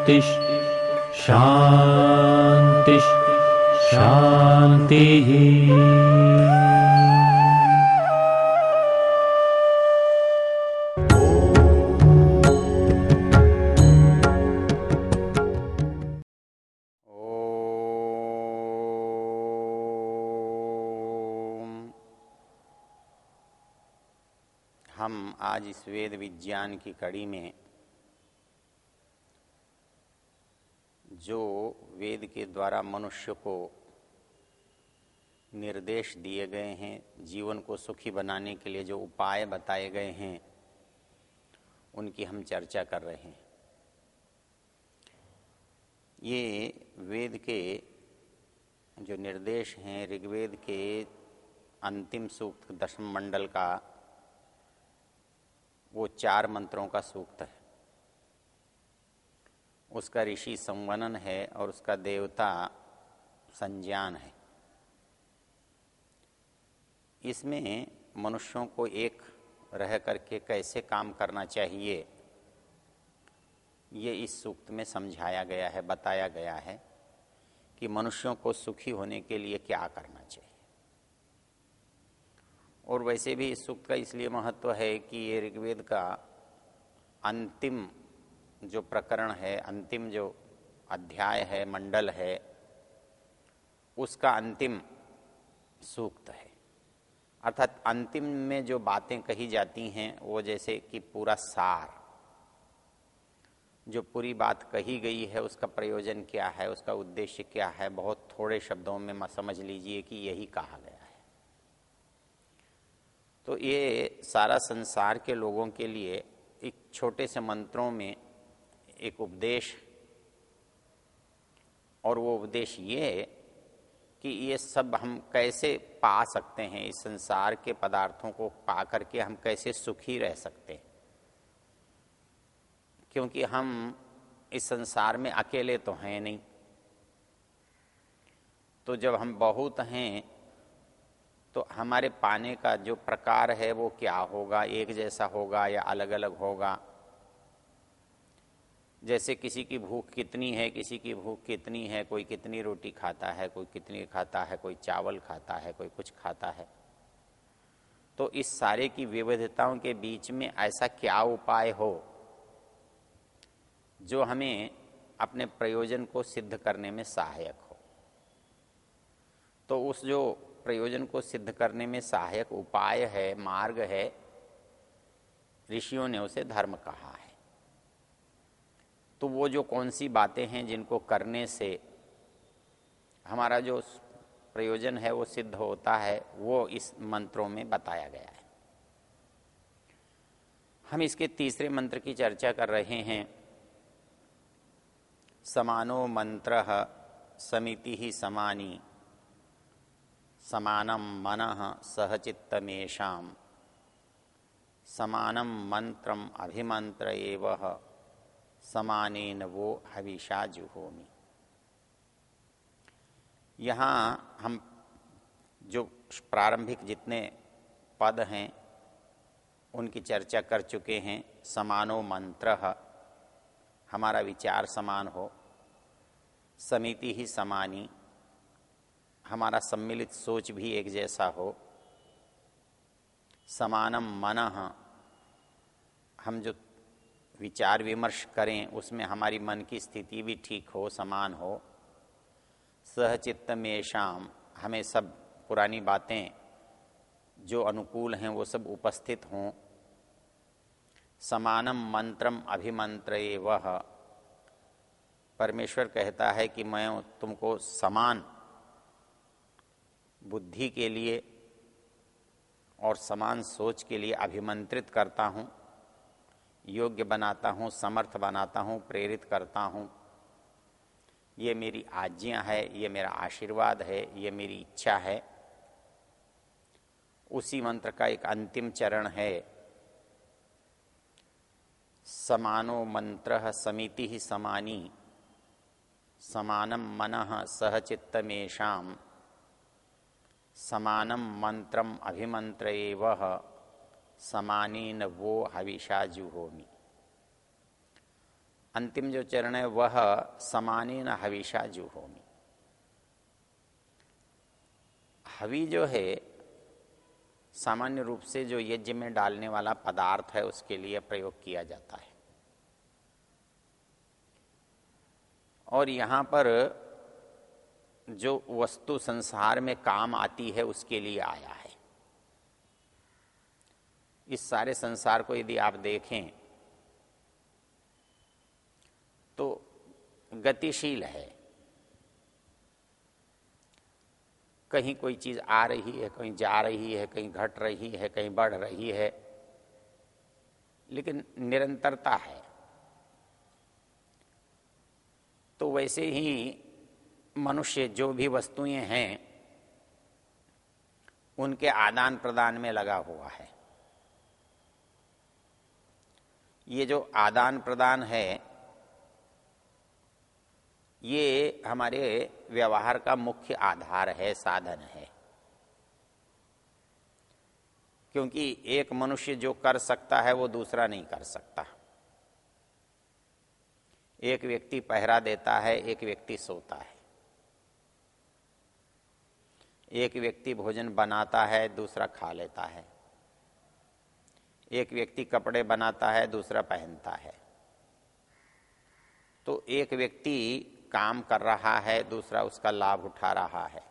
शान्तिः शान्तिः ओम। हम आज इस वेद विज्ञान की कड़ी में जो वेद के द्वारा मनुष्य को निर्देश दिए गए हैं, जीवन को सुखी बनाने के लिए जो उपाय बताए गए हैं, उनकी हम चर्चा कर रहे हैं। ये वेद के जो निर्देश हैं, ऋग्वेद के अंतिम सूक्त दशम मंडल का वो चार मंत्रों का सूक्त है। उसका ऋषि संवनन है और उसका देवता संज्ञान है। इसमें मनुष्यों को एक रह करके कैसे काम करना चाहिए, ये इस सूक्त में समझाया गया है, बताया गया है कि मनुष्यों को सुखी होने के लिए क्या करना चाहिए। और वैसे भी इस सूक्त का इसलिए महत्व है कि ये ऋग्वेद का अंतिम जो प्रकरण है, अंतिम जो अध्याय है, मंडल है, उसका अंतिम सूक्त है। अर्थात अंतिम में जो बातें कही जाती हैं, वो जैसे कि पूरा सार। जो पूरी बात कही गई है, उसका प्रयोजन क्या है, उसका उद्देश्य क्या है, बहुत थोड़े शब्दों में समझ लीजिए कि यही कहा गया है। तो ये सारा संसार के लोगों के लिए एक छोटे से मंत्रों में एक उपदेश और वो उपदेश ये कि ये सब हम कैसे पा सकते हैं, इस संसार के पदार्थों को पा करके हम कैसे सुखी रह सकते हैं। क्योंकि हम इस संसार में अकेले तो हैं नहीं। तो जब हम बहुत हैं तो हमारे पाने का जो प्रकार है वो क्या होगा? एक जैसा होगा या अलग अलग होगा? जैसे किसी की भूख कितनी है, किसी की भूख कितनी है, कोई कितनी रोटी खाता है, कोई कितनी खाता है, कोई चावल खाता है, कोई कुछ खाता है। तो इस सारे की विविधताओं के बीच में ऐसा क्या उपाय हो जो हमें अपने प्रयोजन को सिद्ध करने में सहायक हो? तो उस जो प्रयोजन को सिद्ध करने में सहायक उपाय है, मार्ग है, ऋषियों ने उसे धर्म कहा है। तो वो जो कौन सी बातें हैं जिनको करने से हमारा जो प्रयोजन है वो सिद्ध होता है, वो इस मंत्रों में बताया गया है। हम इसके तीसरे मंत्र की चर्चा कर रहे हैं। समानो मंत्र समिति ही समानी समानम मन सहचित्तमेशा समानम मंत्रम अभिमंत्र एव। समानेन वो हविषा जुहोमी। यहाँ हम जो प्रारंभिक जितने पद हैं, उनकी चर्चा कर चुके हैं, समानो मंत्र। हमारा विचार समान हो, समिति ही समानी, हमारा सम्मिलित सोच भी एक जैसा हो, समानम मन। हम जो विचार विमर्श करें, उसमें हमारी मन की स्थिति भी ठीक हो, समान हो। सहचित्त में शाम, हमें सब पुरानी बातें जो अनुकूल हैं, वो सब उपस्थित हों। समानम मंत्रम अभिमंत्र वह परमेश्वर कहता है कि मैं तुमको समान बुद्धि के लिए और समान सोच के लिए अभिमंत्रित करता हूँ। योग्य बनाता हूँ, समर्थ बनाता हूँ, प्रेरित करता हूँ। ये मेरी आज्ञा है, ये मेरा आशीर्वाद है, ये मेरी इच्छा है। उसी मंत्र का एक अंतिम चरण है। समानो मंत्र समिति ही समानी समानम मन सहचित्तमेशम समानम मंत्रम अभिमंत्र समानीन वो हविषा जुहोमी। अंतिम जो चरण है, वह समानीन हविषा जुहोमी। हवि जो है, सामान्य रूप से जो यज्ञ में डालने वाला पदार्थ है, उसके लिए प्रयोग किया जाता है। और यहाँ पर जो वस्तु संसार में काम आती है, उसके लिए आया है। इस सारे संसार को यदि आप देखें तो गतिशील है। कहीं कोई चीज़ आ रही है, कहीं जा रही है, कहीं घट रही है, कहीं बढ़ रही है, लेकिन निरंतरता है। तो वैसे ही मनुष्य जो भी वस्तुएँ हैं, उनके आदान प्रदान में लगा हुआ है। ये जो आदान प्रदान है, ये हमारे व्यवहार का मुख्य आधार है, साधन है। क्योंकि एक मनुष्य जो कर सकता है, वो दूसरा नहीं कर सकता। एक व्यक्ति पहरा देता है, एक व्यक्ति सोता है। एक व्यक्ति भोजन बनाता है, दूसरा खा लेता है। एक व्यक्ति कपड़े बनाता है, दूसरा पहनता है। तो एक व्यक्ति काम कर रहा है, दूसरा उसका लाभ उठा रहा है।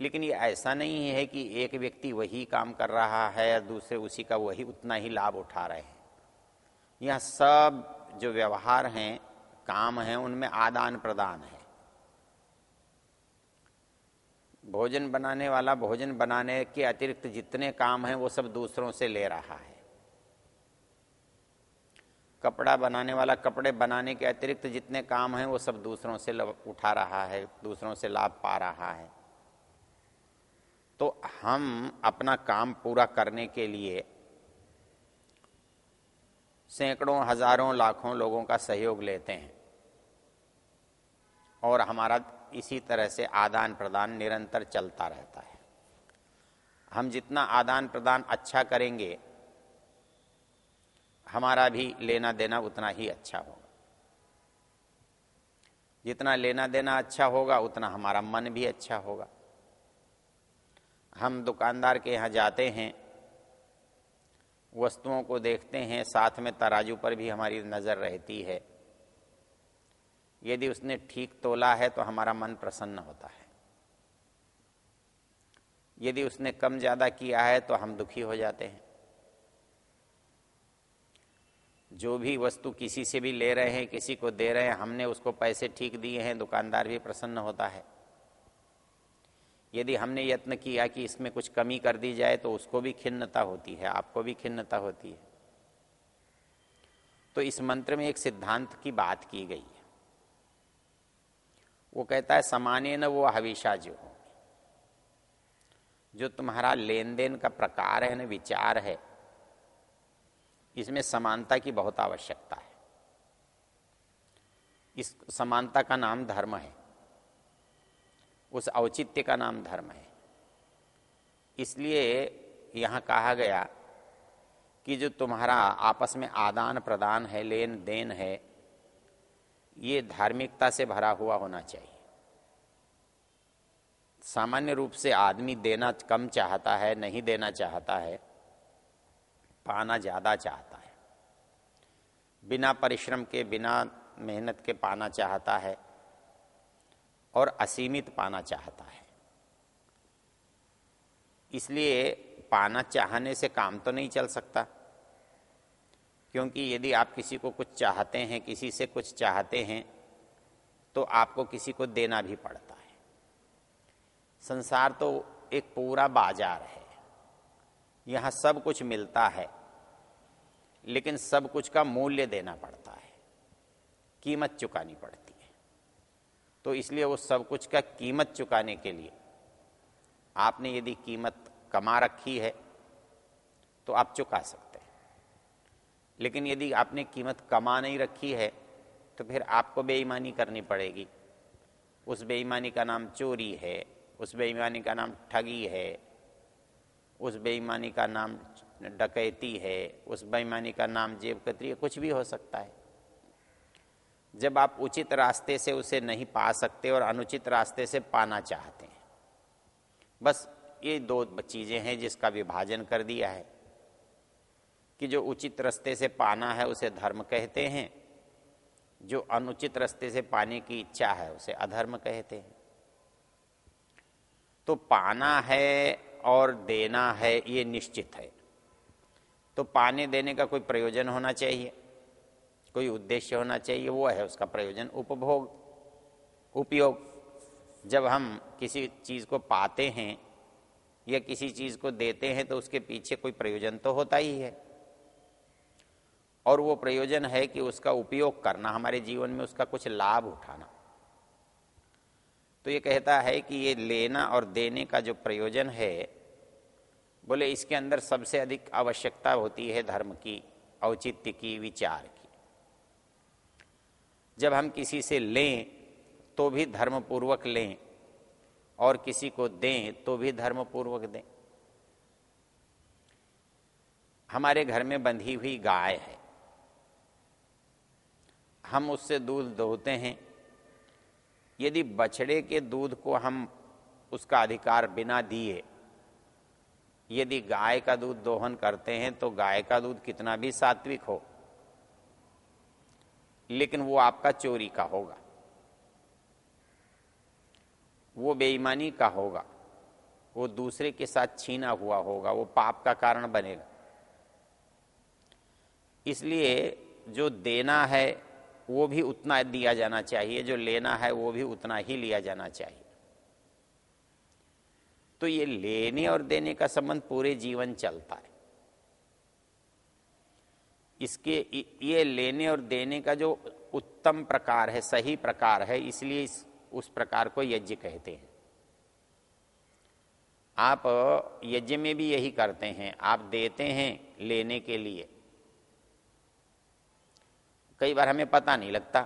लेकिन ये ऐसा नहीं है कि एक व्यक्ति वही काम कर रहा है और दूसरे उसी का वही उतना ही लाभ उठा रहे हैं। यह सब जो व्यवहार हैं, काम हैं, उनमें आदान प्रदान है। भोजन बनाने वाला, भोजन बनाने के अतिरिक्त जितने काम हैं, वो सब दूसरों से ले रहा है। कपड़ा बनाने वाला, कपड़े बनाने के अतिरिक्त जितने काम हैं, वो सब दूसरों से उठा रहा है, दूसरों से लाभ पा रहा है। तो हम अपना काम पूरा करने के लिए सैकड़ों, हज़ारों, लाखों लोगों का सहयोग लेते हैं। और हमारा इसी तरह से आदान प्रदान निरंतर चलता रहता है। हम जितना आदान प्रदान अच्छा करेंगे, हमारा भी लेना देना उतना ही अच्छा होगा। जितना लेना देना अच्छा होगा, उतना हमारा मन भी अच्छा होगा। हम दुकानदार के यहाँ जाते हैं, वस्तुओं को देखते हैं, साथ में तराजू पर भी हमारी नज़र रहती है। यदि उसने ठीक तोला है तो हमारा मन प्रसन्न होता है। यदि उसने कम ज़्यादा किया है तो हम दुखी हो जाते हैं। जो भी वस्तु किसी से भी ले रहे हैं, किसी को दे रहे हैं, हमने उसको पैसे ठीक दिए हैं, दुकानदार भी प्रसन्न होता है। यदि हमने यत्न किया कि इसमें कुछ कमी कर दी जाए तो उसको भी खिन्नता होती है, आपको भी खिन्नता होती है। तो इस मंत्र में एक सिद्धांत की बात की गई। वो कहता है समाने न वो हविषा जो हो। जो तुम्हारा लेन देन का प्रकार है, ना विचार है, इसमें समानता की बहुत आवश्यकता है। इस समानता का नाम धर्म है। उस औचित्य का नाम धर्म है। इसलिए यहाँ कहा गया कि जो तुम्हारा आपस में आदान प्रदान है लेन देन है ये धार्मिकता से भरा हुआ होना चाहिए। सामान्य रूप से आदमी देना कम चाहता है, नहीं देना चाहता है, पाना ज़्यादा चाहता है। बिना परिश्रम के, बिना मेहनत के पाना चाहता है और असीमित पाना चाहता है। इसलिए पाना चाहने से काम तो नहीं चल सकता। क्योंकि यदि आप किसी को कुछ चाहते हैं, किसी से कुछ चाहते हैं तो आपको किसी को देना भी पड़ता है। संसार तो एक पूरा बाज़ार है। यहाँ सब कुछ मिलता है, लेकिन सब कुछ का मूल्य देना पड़ता है। कीमत चुकानी पड़ती है। तो इसलिए वो सब कुछ का कीमत चुकाने के लिए आपने यदि कीमत कमा रखी है तो आप चुका सकते लेकिन यदि आपने कीमत कमा नहीं रखी है तो फिर आपको बेईमानी करनी पड़ेगी। उस बेईमानी का नाम चोरी है, उस बेईमानी का नाम ठगी है, उस बेईमानी का नाम डकैती है, उस बेईमानी का नाम जेब कतरी है, कुछ भी हो सकता है। जब आप उचित रास्ते से उसे नहीं पा सकते और अनुचित रास्ते से पाना चाहते हैं। बस ये दो चीज़ें हैं जिसका विभाजन कर दिया है। कि जो उचित रास्ते से पाना है, उसे धर्म कहते हैं। जो अनुचित रास्ते से पाने की इच्छा है, उसे अधर्म कहते हैं। तो पाना है और देना है, ये निश्चित है। तो पाने देने का कोई प्रयोजन होना चाहिए, कोई उद्देश्य होना चाहिए, वो है उसका प्रयोजन, उपभोग। उपयोग, जब हम किसी चीज़ को पाते हैं या किसी चीज़ को देते हैं तो उसके पीछे कोई प्रयोजन तो होता ही है। और वो प्रयोजन है कि उसका उपयोग करना, हमारे जीवन में उसका कुछ लाभ उठाना। तो ये कहता है कि ये लेना और देने का जो प्रयोजन है, बोले इसके अंदर सबसे अधिक आवश्यकता होती है धर्म की, औचित्य की, विचार की। जब हम किसी से लें तो भी धर्मपूर्वक लें, और किसी को दें तो भी धर्मपूर्वक दें। हमारे घर में बंधी हुई गाय है। हम उससे दूध दोहते हैं। यदि बछड़े के दूध को हम उसका अधिकार बिना दिए, यदि गाय का दूध दोहन करते हैं तो गाय का दूध कितना भी सात्विक हो, लेकिन वो आपका चोरी का होगा। वो बेईमानी का होगा। वो दूसरे के साथ छीना हुआ होगा। वो पाप का कारण बनेगा। इसलिए जो देना है वो भी उतना दिया जाना चाहिए जो लेना है वो भी उतना ही लिया जाना चाहिए। तो ये लेने और देने का संबंध पूरे जीवन चलता है। इसके ये लेने और देने का जो उत्तम प्रकार है सही प्रकार है इसलिए इस, उस प्रकार को यज्ञ कहते हैं। आप यज्ञ में भी यही करते हैं आप देते हैं लेने के लिए। कई बार हमें पता नहीं लगता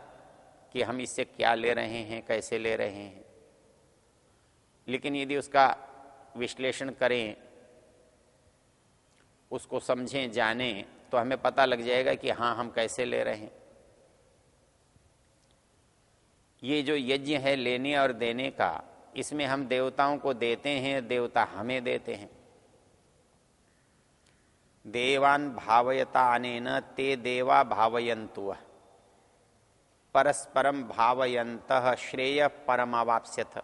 कि हम इससे क्या ले रहे हैं, कैसे ले रहे हैं। लेकिन यदि उसका विश्लेषण करें, उसको समझें, जानें तो हमें पता लग जाएगा कि हाँ हम कैसे ले रहे हैं। ये जो यज्ञ है लेने और देने का, इसमें हम देवताओं को देते हैं, देवता हमें देते हैं। देवान भावयता अनेन ते देवा भावयंतु परस्परम भावयंत श्रेय परमावाप्स्यथ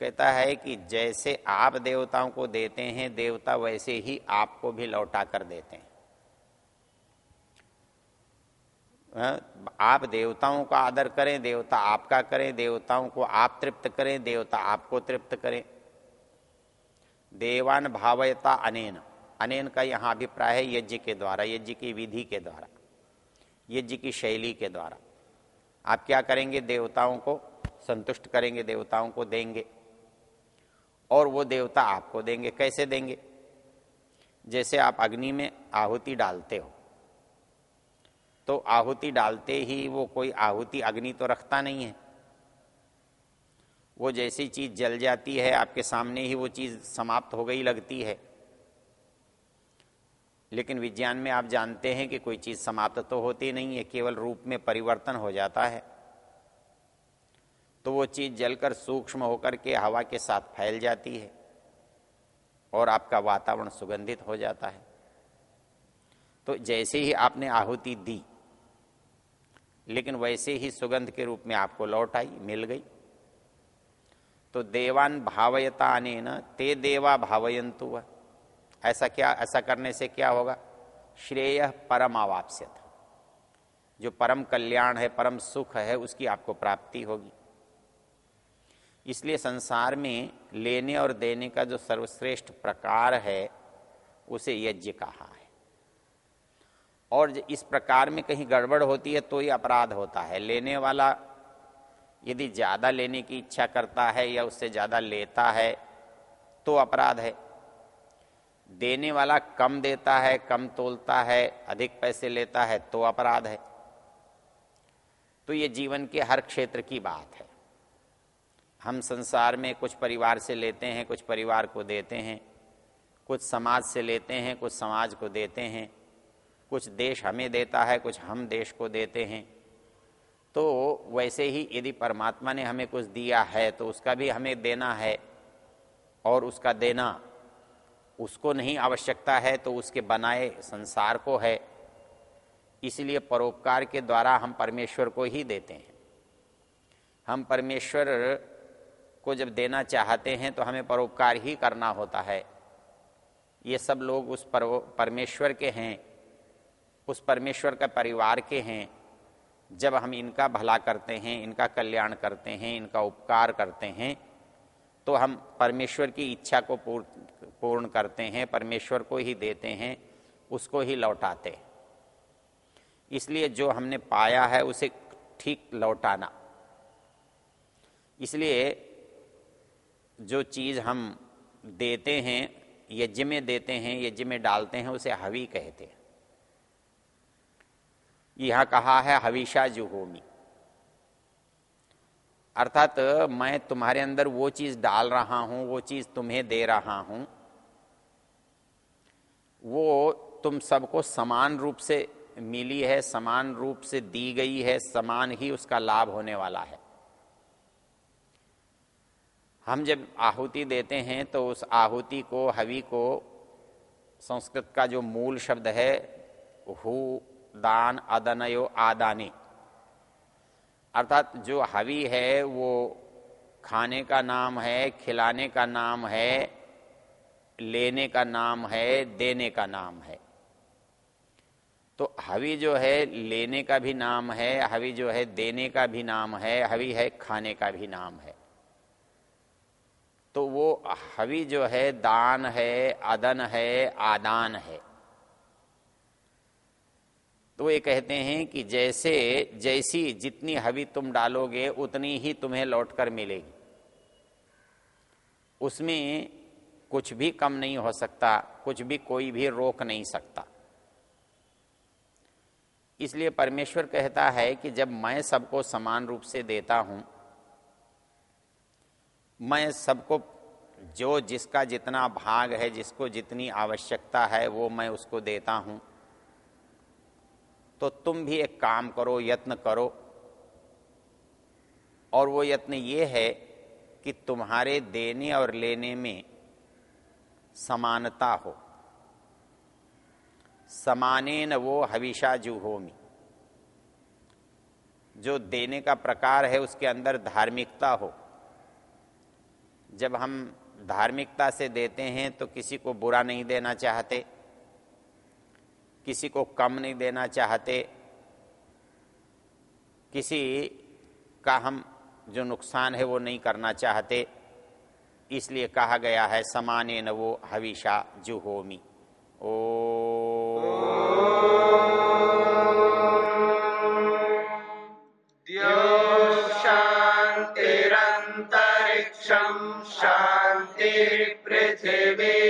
कहता है कि जैसे आप देवताओं को देते हैं देवता वैसे ही आपको भी लौटा कर देते हैं। हाँ, आप देवताओं का आदर करें देवता आपका करें देवताओं को आप तृप्त करें देवता आपको तृप्त करें। देवान भावयता अनेन। अनेन का यहाँ अभिप्राय है यज्ञ के द्वारा यज्ञ की विधि के द्वारा। यज्ञ की शैली के द्वारा। आप क्या करेंगे? देवताओं को संतुष्ट करेंगे, देवताओं को देंगे। और वो देवता आपको देंगे। कैसे देंगे? जैसे आप अग्नि में आहुति डालते हो तो आहुति डालते ही वो कोई आहुति अग्नि तो रखता नहीं है। वो जैसी चीज़ जल जाती है, आपके सामने ही वो चीज़ समाप्त हो गई, लगती है। लेकिन विज्ञान में आप जानते हैं कि कोई चीज़ समाप्त तो होती नहीं है, केवल रूप में परिवर्तन हो जाता है। तो वो चीज़ जलकर सूक्ष्म होकर के हवा के साथ फैल जाती है और आपका वातावरण सुगंधित हो जाता है। तो जैसे ही आपने आहुति दी, लेकिन वैसे ही सुगंध के रूप में आपको लौट आई, मिल गई। तो देवान भावयता न ते देवा भावयंतु ऐसा क्या, ऐसा करने से क्या होगा? श्रेय परम आवाप्स्यत जो परम कल्याण है, परम सुख है, उसकी आपको प्राप्ति होगी। इसलिए संसार में लेने और देने का जो सर्वश्रेष्ठ प्रकार है, उसे यज्ञ कहा है। और इस प्रकार में कहीं गड़बड़ होती है तो ही अपराध होता है। लेने वाला यदि ज़्यादा लेने की इच्छा करता है या उससे ज़्यादा लेता है तो अपराध है। देने वाला कम देता है, कम तोलता है, अधिक पैसे लेता है तो अपराध है। तो ये जीवन के हर क्षेत्र की बात है। हम संसार में कुछ परिवार से लेते हैं, कुछ परिवार को देते हैं, कुछ समाज से लेते हैं, कुछ समाज को देते हैं, कुछ देश हमें देता है, कुछ हम देश को देते हैं। तो वैसे ही यदि परमात्मा ने हमें कुछ दिया है तो उसका भी हमें देना है, और उसका देना उसको नहीं आवश्यकता है तो उसके बनाए संसार को है। इसलिए परोपकार के द्वारा हम परमेश्वर को ही देते हैं। हम परमेश्वर को जब देना चाहते हैं तो हमें परोपकार ही करना होता है। ये सब लोग उस परमेश्वर के हैं, उस परमेश्वर का परिवार के हैं। जब हम इनका भला करते हैं, इनका कल्याण करते हैं, इनका उपकार करते हैं तो हम परमेश्वर की इच्छा को पूर्ण करते हैं, परमेश्वर को ही देते हैं, उसको ही लौटाते हैं। इसलिए जो हमने पाया है, उसे ठीक लौटाना। इसलिए जो चीज़ हम देते हैं, यज्ञ में देते हैं, यज्ञ में डालते हैं, उसे हवी कहते हैं। यह कहा है हविशा जुहोमी। अर्थात मैं तुम्हारे अंदर वो चीज़ डाल रहा हूँ, वो चीज़ तुम्हें दे रहा हूँ, वो तुम सबको समान रूप से मिली है, समान रूप से दी गई है, समान ही उसका लाभ होने वाला है। हम जब आहुति देते हैं तो उस आहुति को, हवि को, संस्कृत का जो मूल शब्द है, हु, दान अदनयो आदानी अर्थात जो हवि है, वो खाने का नाम है, खिलाने का नाम है, लेने का नाम है, देने का नाम है। तो हवि जो है, लेने का भी नाम है, हवि जो है, देने का भी नाम है, हवि है, खाने का भी नाम है। तो वो हवि जो है, दान है, अदन है, आदान है। तो ये कहते हैं कि जैसे, जैसी जितनी हवि तुम डालोगे, उतनी ही तुम्हें लौटकर मिलेगी। उसमें कुछ भी कम नहीं हो सकता, कुछ भी कोई भी रोक नहीं सकता। इसलिए परमेश्वर कहता है कि जब मैं सबको समान रूप से देता हूँ, मैं सबको, जो जिसका जितना भाग है, जिसको जितनी आवश्यकता है, वो मैं उसको देता हूँ। तो तुम भी एक काम करो, यत्न करो। और वो यत्न ये है कि तुम्हारे देने और लेने में समानता हो। समाने न वो हविषा जुहोमी। जो देने का प्रकार है, उसके अंदर धार्मिकता हो। जब हम धार्मिकता से देते हैं तो किसी को बुरा नहीं देना चाहते। किसी को कम नहीं देना चाहते किसी का हम जो नुकसान है वो नहीं करना चाहते। इसलिए कहा गया है समाने न वो हविषा जुहोमी। ओ वनस्पतयः